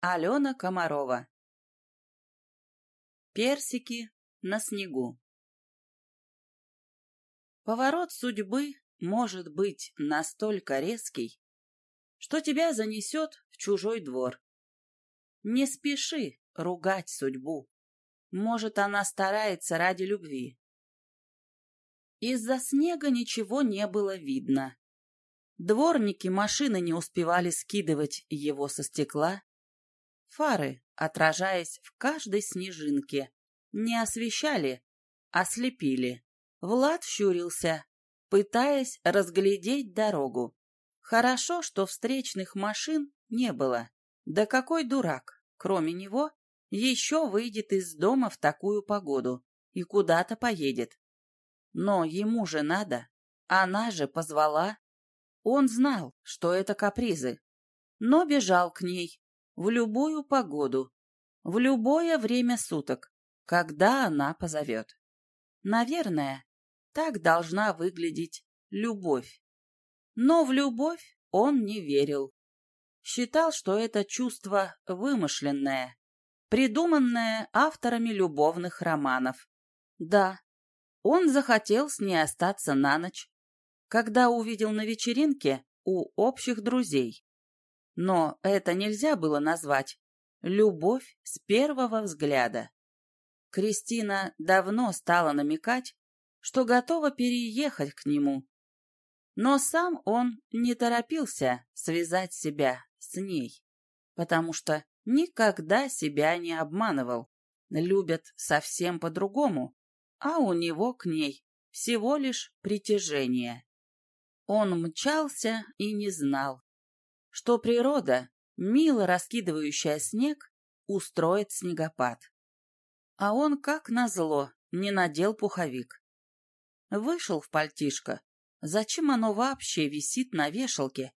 Алена Комарова Персики на снегу Поворот судьбы может быть настолько резкий, что тебя занесет в чужой двор. Не спеши ругать судьбу. Может, она старается ради любви. Из-за снега ничего не было видно. Дворники машины не успевали скидывать его со стекла. Фары, отражаясь в каждой снежинке, не освещали, а слепили. Влад щурился, пытаясь разглядеть дорогу. Хорошо, что встречных машин не было. Да какой дурак, кроме него, еще выйдет из дома в такую погоду и куда-то поедет. Но ему же надо, она же позвала. Он знал, что это капризы, но бежал к ней в любую погоду, в любое время суток, когда она позовет. Наверное, так должна выглядеть любовь. Но в любовь он не верил. Считал, что это чувство вымышленное, придуманное авторами любовных романов. Да, он захотел с ней остаться на ночь, когда увидел на вечеринке у общих друзей. Но это нельзя было назвать любовь с первого взгляда. Кристина давно стала намекать, что готова переехать к нему. Но сам он не торопился связать себя с ней, потому что никогда себя не обманывал. Любят совсем по-другому, а у него к ней всего лишь притяжение. Он мчался и не знал, что природа, мило раскидывающая снег, устроит снегопад. А он, как назло, не надел пуховик. Вышел в пальтишко. Зачем оно вообще висит на вешалке,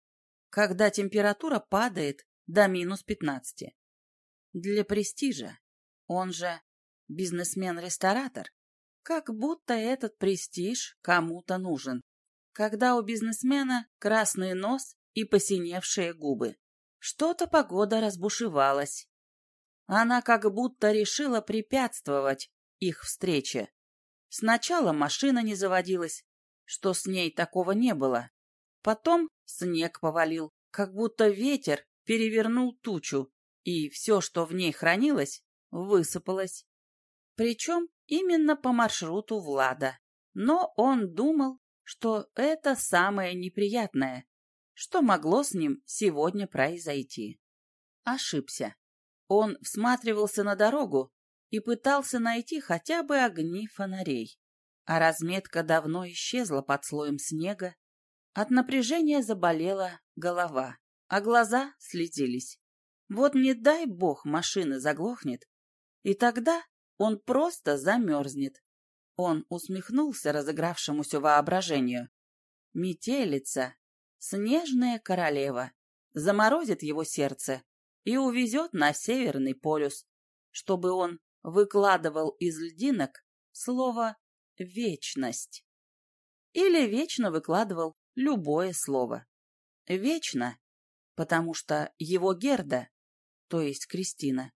когда температура падает до минус пятнадцати? Для престижа. Он же бизнесмен-ресторатор. Как будто этот престиж кому-то нужен когда у бизнесмена красный нос и посиневшие губы. Что-то погода разбушевалась. Она как будто решила препятствовать их встрече. Сначала машина не заводилась, что с ней такого не было. Потом снег повалил, как будто ветер перевернул тучу, и все, что в ней хранилось, высыпалось. Причем именно по маршруту Влада. Но он думал, что это самое неприятное, что могло с ним сегодня произойти. Ошибся. Он всматривался на дорогу и пытался найти хотя бы огни фонарей. А разметка давно исчезла под слоем снега. От напряжения заболела голова, а глаза слезились. Вот не дай бог машина заглохнет, и тогда он просто замерзнет. Он усмехнулся разыгравшемуся воображению. Метелица, снежная королева, заморозит его сердце и увезет на Северный полюс, чтобы он выкладывал из льдинок слово «вечность». Или вечно выкладывал любое слово. Вечно, потому что его Герда, то есть Кристина,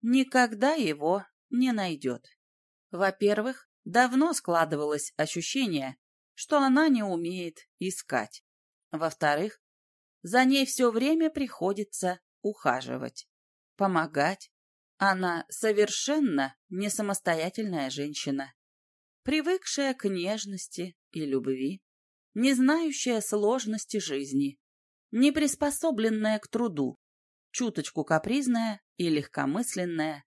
никогда его не найдет. Во-первых, Давно складывалось ощущение, что она не умеет искать. Во-вторых, за ней все время приходится ухаживать, помогать. Она совершенно не самостоятельная женщина, привыкшая к нежности и любви, не знающая сложности жизни, не приспособленная к труду, чуточку капризная и легкомысленная,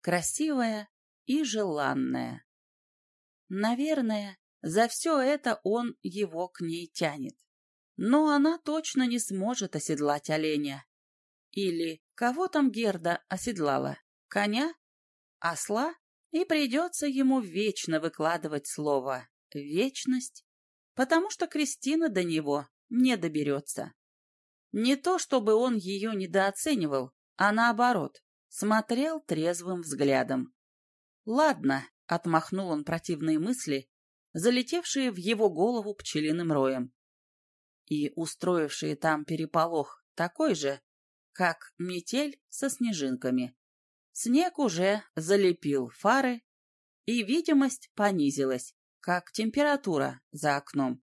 красивая и желанная. Наверное, за все это он его к ней тянет. Но она точно не сможет оседлать оленя. Или кого там Герда оседлала? Коня? Осла? И придется ему вечно выкладывать слово «вечность», потому что Кристина до него не доберется. Не то, чтобы он ее недооценивал, а наоборот, смотрел трезвым взглядом. Ладно, Отмахнул он противные мысли, залетевшие в его голову пчелиным роем. И устроившие там переполох такой же, как метель со снежинками. Снег уже залепил фары, и видимость понизилась, как температура за окном.